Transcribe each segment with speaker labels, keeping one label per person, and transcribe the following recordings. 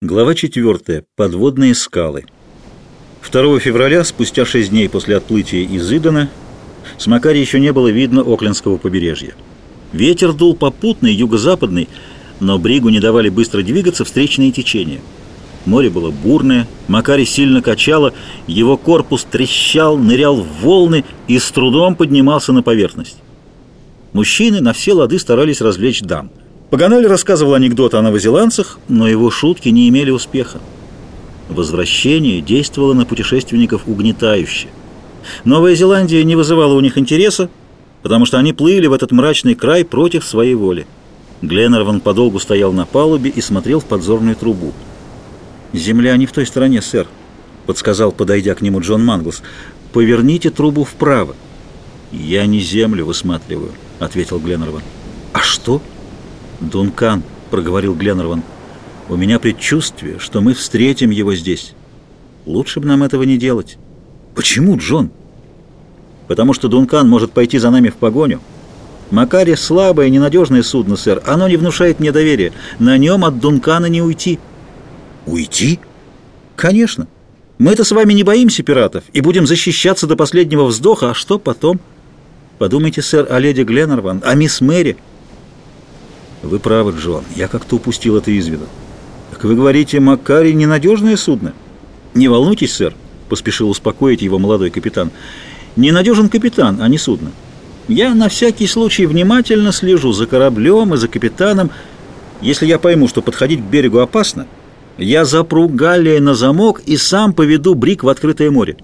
Speaker 1: Глава 4. Подводные скалы. 2 февраля, спустя 6 дней после отплытия из Идена, с Макари еще не было видно Оклендского побережья. Ветер дул попутный, юго-западный, но Бригу не давали быстро двигаться встречные течения. Море было бурное, Макари сильно качало, его корпус трещал, нырял в волны и с трудом поднимался на поверхность. Мужчины на все лады старались развлечь дам – Паганаль рассказывал анекдоты о новозеландцах, но его шутки не имели успеха. Возвращение действовало на путешественников угнетающе. Новая Зеландия не вызывала у них интереса, потому что они плыли в этот мрачный край против своей воли. Гленнерван подолгу стоял на палубе и смотрел в подзорную трубу. «Земля не в той стороне, сэр», — подсказал, подойдя к нему Джон Манглс. «Поверните трубу вправо». «Я не землю высматриваю», — ответил Гленнерван. «А что?» «Дункан», — проговорил Гленнерван, — «у меня предчувствие, что мы встретим его здесь. Лучше бы нам этого не делать». «Почему, Джон?» «Потому что Дункан может пойти за нами в погоню. Макари — слабое, ненадежное судно, сэр. Оно не внушает мне доверия. На нем от Дункана не уйти».
Speaker 2: «Уйти?»
Speaker 1: «Конечно. Мы-то с вами не боимся пиратов и будем защищаться до последнего вздоха. А что потом?» «Подумайте, сэр, о леди Гленнерван, о мисс Мэри». Вы правы, Джон, я как-то упустил это из виду. Так вы говорите, Макари ненадежное судно? Не волнуйтесь, сэр, поспешил успокоить его молодой капитан. Ненадежен капитан, а не судно. Я на всякий случай внимательно слежу за кораблем и за капитаном. Если я пойму, что подходить к берегу опасно, я запру Галлия на замок и сам поведу Брик в открытое море.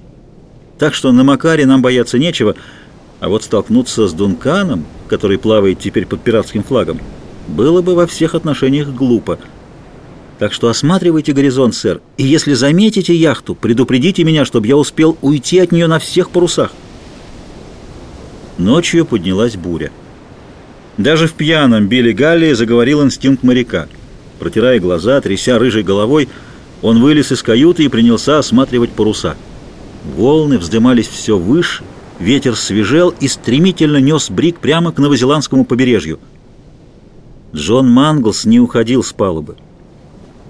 Speaker 1: Так что на Макаре нам бояться нечего, а вот столкнуться с Дунканом, который плавает теперь под пиратским флагом, было бы во всех отношениях глупо. Так что осматривайте горизонт, сэр, и если заметите яхту, предупредите меня, чтобы я успел уйти от нее на всех парусах. Ночью поднялась буря. Даже в пьяном Билли Галли заговорил инстинкт моряка. Протирая глаза, тряся рыжей головой, он вылез из каюты и принялся осматривать паруса. Волны вздымались все выше, ветер свежел и стремительно нес брик прямо к новозеландскому побережью – Джон Манглс не уходил с палубы.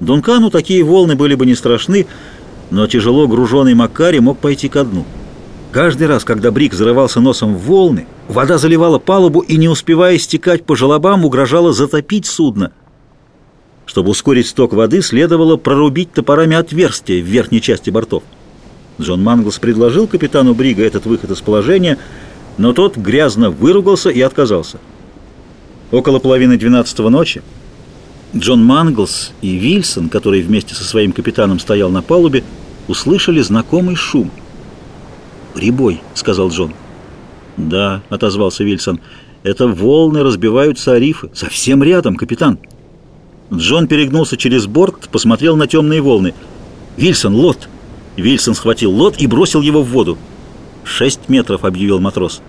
Speaker 1: Дункану такие волны были бы не страшны, но тяжело груженный Макари мог пойти ко дну. Каждый раз, когда Брик зарывался носом в волны, вода заливала палубу и, не успевая стекать по желобам, угрожала затопить судно. Чтобы ускорить сток воды, следовало прорубить топорами отверстия в верхней части бортов. Джон Манглс предложил капитану Брига этот выход из положения, но тот грязно выругался и отказался. Около половины двенадцатого ночи Джон Манглс и Вильсон, который вместе со своим капитаном стоял на палубе, услышали знакомый шум. «Прибой», — сказал Джон. «Да», — отозвался Вильсон, — «это волны разбиваются о рифы. Совсем рядом, капитан». Джон перегнулся через борт, посмотрел на темные волны. «Вильсон, лот!» Вильсон схватил лот и бросил его в воду. «Шесть метров», — объявил матрос.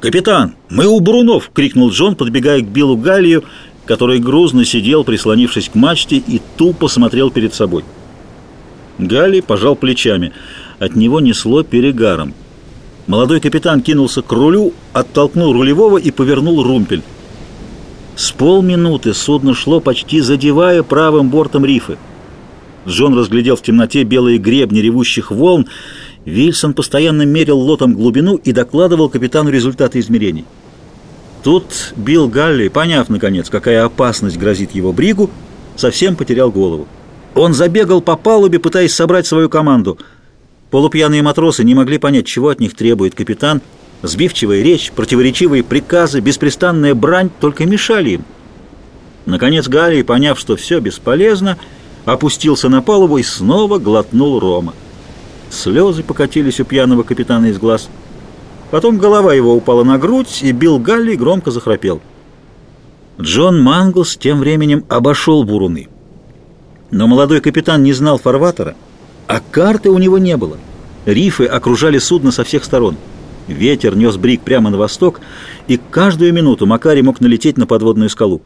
Speaker 1: «Капитан, мы у Брунов!» — крикнул Джон, подбегая к Биллу Галлию, который грузно сидел, прислонившись к мачте, и тупо смотрел перед собой. Галли пожал плечами. От него несло перегаром. Молодой капитан кинулся к рулю, оттолкнул рулевого и повернул румпель. С полминуты судно шло, почти задевая правым бортом рифы. Джон разглядел в темноте белые гребни ревущих волн Вильсон постоянно мерил лотом глубину и докладывал капитану результаты измерений. Тут Билл Галли, поняв, наконец, какая опасность грозит его бригу, совсем потерял голову. Он забегал по палубе, пытаясь собрать свою команду. Полупьяные матросы не могли понять, чего от них требует капитан. Сбивчивая речь, противоречивые приказы, беспрестанная брань только мешали им. Наконец Галли, поняв, что все бесполезно, опустился на палубу и снова глотнул рома. Слезы покатились у пьяного капитана из глаз. Потом голова его упала на грудь, и Билл Галли громко захрапел. Джон Манглс тем временем обошел буруны. Но молодой капитан не знал фарватера, а карты у него не было. Рифы окружали судно со всех сторон. Ветер нес брик прямо на восток, и каждую минуту Макари мог налететь на подводную скалу.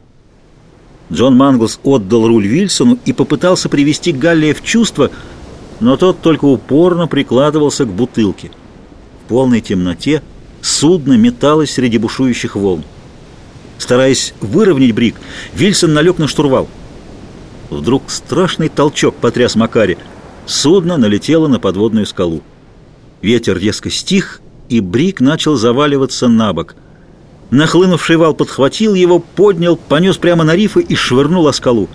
Speaker 1: Джон Манглс отдал руль Вильсону и попытался привести Галлия в чувство – но тот только упорно прикладывался к бутылке. В полной темноте судно металось среди бушующих волн. Стараясь выровнять брик, Вильсон налег на штурвал. Вдруг страшный толчок потряс Макари. Судно налетело на подводную скалу. Ветер резко стих, и Брик начал заваливаться на бок. Нахлынувший вал подхватил его, поднял, понес прямо на рифы и швырнул о скалу.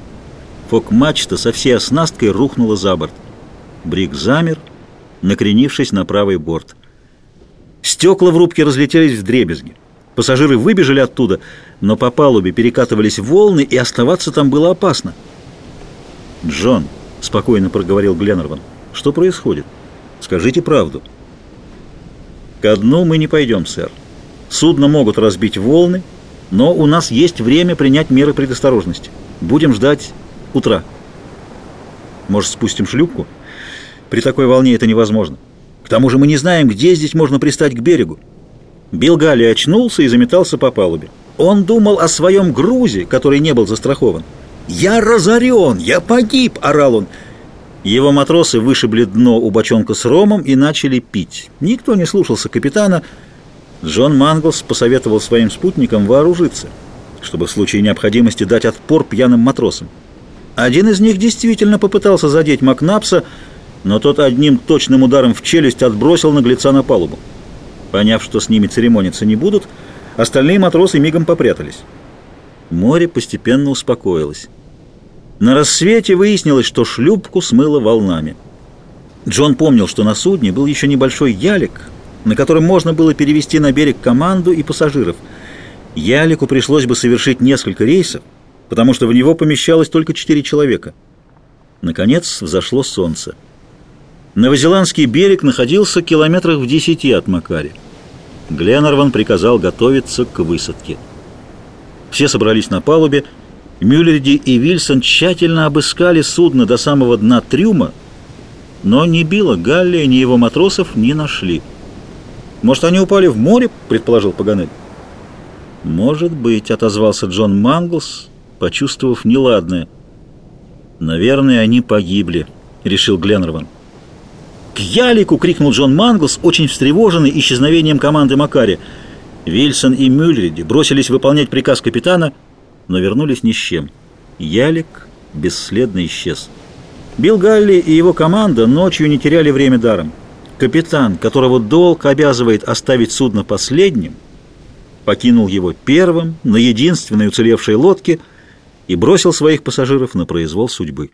Speaker 1: Фок-мачта со всей оснасткой рухнула за борт. Брик замер, накренившись на правый борт. Стекла в рубке разлетелись в дребезги. Пассажиры выбежали оттуда, но по палубе перекатывались волны, и оставаться там было опасно. «Джон», — спокойно проговорил Гленнерван, — «что происходит? Скажите правду». «Ко дну мы не пойдем, сэр. Судно могут разбить волны, но у нас есть время принять меры предосторожности. Будем ждать утра». «Может, спустим шлюпку?» «При такой волне это невозможно. К тому же мы не знаем, где здесь можно пристать к берегу». Билл Галли очнулся и заметался по палубе. Он думал о своем грузе, который не был застрахован. «Я разорен! Я погиб!» – орал он. Его матросы вышибли дно у бочонка с ромом и начали пить. Никто не слушался капитана. Джон Манглс посоветовал своим спутникам вооружиться, чтобы в случае необходимости дать отпор пьяным матросам. Один из них действительно попытался задеть Макнапса, но тот одним точным ударом в челюсть отбросил наглеца на палубу. Поняв, что с ними церемониться не будут, остальные матросы мигом попрятались. Море постепенно успокоилось. На рассвете выяснилось, что шлюпку смыло волнами. Джон помнил, что на судне был еще небольшой ялик, на котором можно было перевести на берег команду и пассажиров. Ялику пришлось бы совершить несколько рейсов, потому что в него помещалось только четыре человека. Наконец взошло солнце. Новозеландский берег находился километрах в десяти от Макари. Гленнерван приказал готовиться к высадке. Все собрались на палубе. Мюллерди и Вильсон тщательно обыскали судно до самого дна трюма, но ни Билла, Галлия, ни его матросов не нашли. «Может, они упали в море?» — предположил Паганель. «Может быть», — отозвался Джон Манглс, почувствовав неладное. «Наверное, они погибли», — решил Гленнерван. «К ялику!» — крикнул Джон Манглс, очень встревоженный исчезновением команды Макари. Вильсон и Мюллериди бросились выполнять приказ капитана, но вернулись ни с чем. Ялик бесследно исчез. Билл Галли и его команда ночью не теряли время даром. Капитан, которого долг обязывает оставить судно последним, покинул его первым на единственной уцелевшей лодке и бросил своих пассажиров на произвол судьбы.